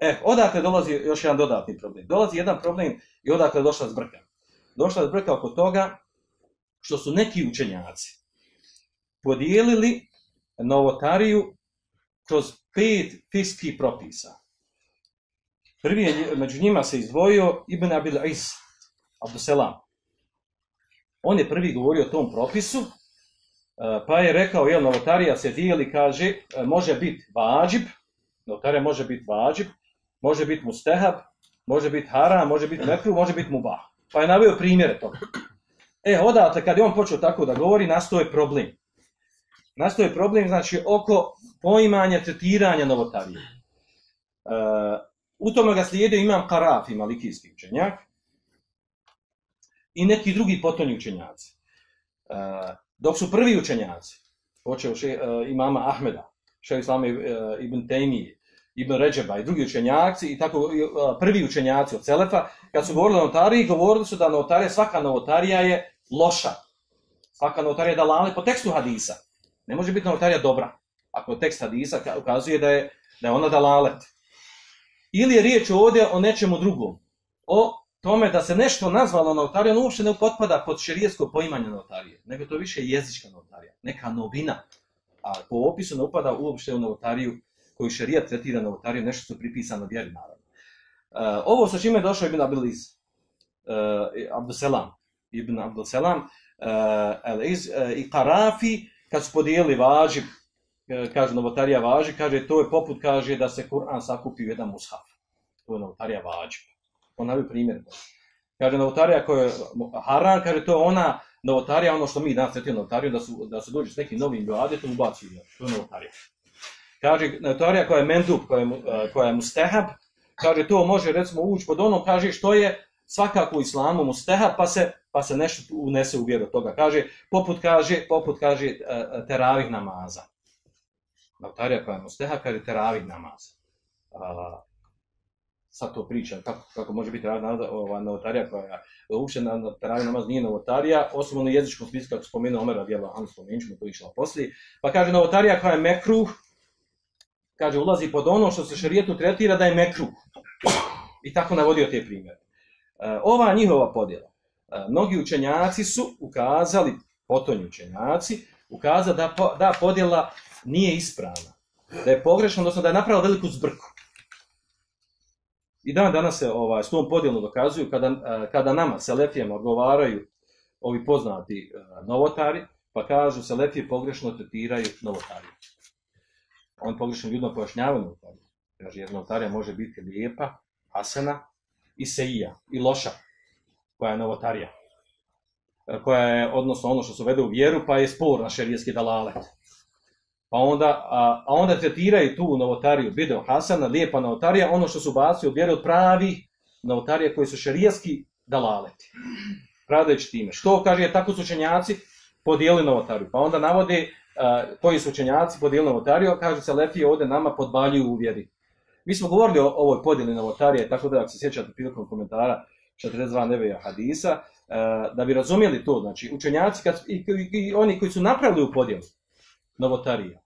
E, odakle dolazi još jedan dodatni problem. Dolazi jedan problem i odakle došla zbrka. Došla zbrka oko toga što su neki učenjaci podijelili novotariju kroz pet fiskih propisa. Prvi je, među njima se izdvojio Ibn Abil Is, Abduselam. On je prvi govorio o tom propisu, e, pa je rekao, jel, novotarija se dijeli, kaže, može biti vađib, novotarija može biti vađib, može biti mustehab, može biti haram, može biti mekru, može biti mubah. Pa je navio primjere toga. E, odatle, kad je on počeo tako da govori, nastoje problem. Nastoje problem, znači, oko poimanja, tretiranja novotarije. E, U tome ga slijede imam Karafi, malikijski učenjak i neki drugi potonji učenjaci. E, dok su prvi učenjaci, počeo še, e, imama Ahmeda, še Islame e, ibn Tejmije, ibn Ređeba i drugi učenjaci, i tako prvi učenjaci od Selefa, kad su govorili o notariji, govorili su da notarija, svaka notarija je loša. Svaka notarija je dalale po tekstu hadisa. Ne može biti notarija dobra. Ako tekst hadisa ukazuje da je, da je ona dalalet. Ili je riječ ovdje o nečemu drugom. O tome da se nešto nazvalo notarijom ono uopšte ne potpada pod šerijesko poimanje notarije, nego to više jezička notarija, neka novina. A po opisu ne upada uopšte u notariju koju šerijat tretira notariju, nešto su pripisano vjeri naravno. Uh, ovo sa čime je došao Ibn Abiliz, uh, e, Abduselam, Ibn Abduselam, uh, e, Eliz, uh, i Karafi, kad su podijeli važi, kaže novotarija važi, kaže to je poput kaže da se Kur'an sakupi u jedan mushaf. To je novotarija važi. On navi primjer. Kaže novotarija koja je haram, kaže to je ona novotarija, ono što mi danas sretimo novotariju, da su, da su dođe s nekim novim ibadetom ubacuju, To je novotarija. Kaže teorija koja je mendub, koja je, koja je mustehab, kaže to može recimo ući pod ono, kaže što je svakako u islamu mustehab, pa se pa se nešto unese u vjeru toga. Kaže, poput kaže, poput kaže teravih namaza notarija koja je musteha, kaže teravih namaza. A, sad to pričam, kako, kako može biti ova notarija koja je uopšte na, teravih namaz nije notarija, osim ono jezičkom smislu, kako spomenuo Omer radijela, Anu spomenut ćemo to išla poslije, pa kaže notarija koja je mekruh, kaže ulazi pod ono što se šarijetu tretira da je mekruh. I tako navodio te primjere. E, ova njihova podjela. E, mnogi učenjaci su ukazali, potonji učenjaci, ukazali da, da podjela nije ispravna, da je pogrešno, odnosno da je napravila veliku zbrku. I dan danas se ovaj, s tom podjelom dokazuju kada, e, kada nama, selefijama, odgovaraju ovi poznati novotari, pa kažu selefije pogrešno tretiraju novotari. On pogrešno ljudno pojašnjava notariju. Kaže, jer novotarija može biti lijepa, asena i seija, i loša, koja je novotarija. E, koja je, odnosno ono što se uvede u vjeru, pa je spor na šerijetski dalalet. Pa onda, a, a onda tretiraju tu novotariju Bideo Hasana, lijepa novotarija, ono što su baci od vjeru od pravi novotarije koji su šerijski dalaleti. Pravdajući time. Što kaže, tako su učenjaci podijeli novotariju. Pa onda navode koji su učenjaci podijeli novotariju, kaže se Lefije ovdje nama podbaljuju u vjeri. Mi smo govorili o ovoj podijeli novotarije, tako da ako se sjećate prilikom komentara 42 nebeja hadisa, da bi razumjeli to, znači učenjaci kad, i, i, i oni koji su napravili u podijelu, novotarija.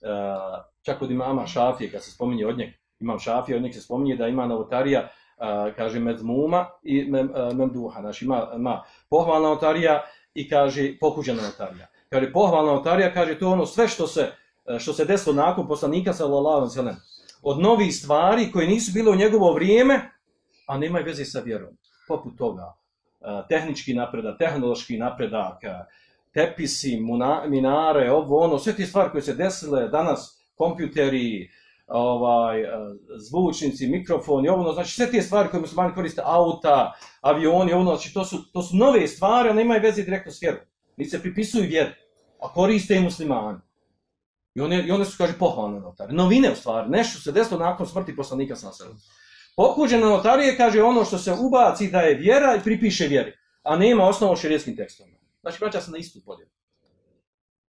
Uh, čak od imama Šafije, kad se spominje od njeg, imam Šafije, od njeg se spominje da ima novotarija, uh, kaže, medzmuma i mem, uh, memduha. Znači, ima, ima pohvalna novotarija i kaže, pokuđena novotarija. Kaže, pohvalna otarija, kaže, to ono sve što se, e, što se desilo nakon poslanika, sallallahu sallam, od novih stvari koje nisu bile u njegovo vrijeme, a nemaju veze sa vjerom. Poput toga, e, tehnički napredak, tehnološki napredak, e, tepisi, muna, minare, ovo, ono, sve te stvari koje se desile danas, kompjuteri, ovaj, zvučnici, mikrofoni, ovo, ono, znači sve te stvari koje muslimani koriste, auta, avioni, ovo, ono, znači to su, to su nove stvari, ali nemaju veze direktno s vjerom. Ni se pripisuju vjeru, a koriste i muslimani. I one, i one su, kaže, pohvalne notare. Novine u stvari, nešto se desilo nakon smrti poslanika sa sebe. Pokuđena notarije kaže ono što se ubaci da je vjera i pripiše vjeri, a nema osnovu širijetskim tekstom. Znači, vraća se na istu podjelu.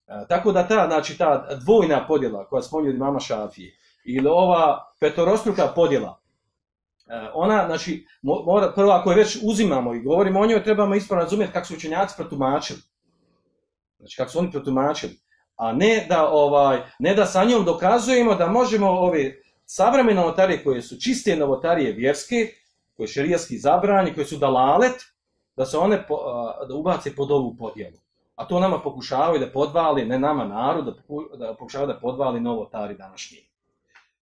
E, tako da ta, znači, ta dvojna podjela koja spominje od imama Šafije, ili ova petorostruka podjela, e, ona, znači, mora, prvo ako je već uzimamo i govorimo o njoj, trebamo ispravno razumjeti kako su učenjaci protumačili. Znači, kako su oni protumačili. A ne da, ovaj, ne da sa njom dokazujemo da možemo ove savremene novotarije koje su čiste novotarije vjerske, koje je šerijski zabranje, koje su dalalet, da se one po, da ubace pod ovu podjelu. A to nama pokušavaju da podvali, ne nama narod, da, da pokušavaju da podvali novotari današnji.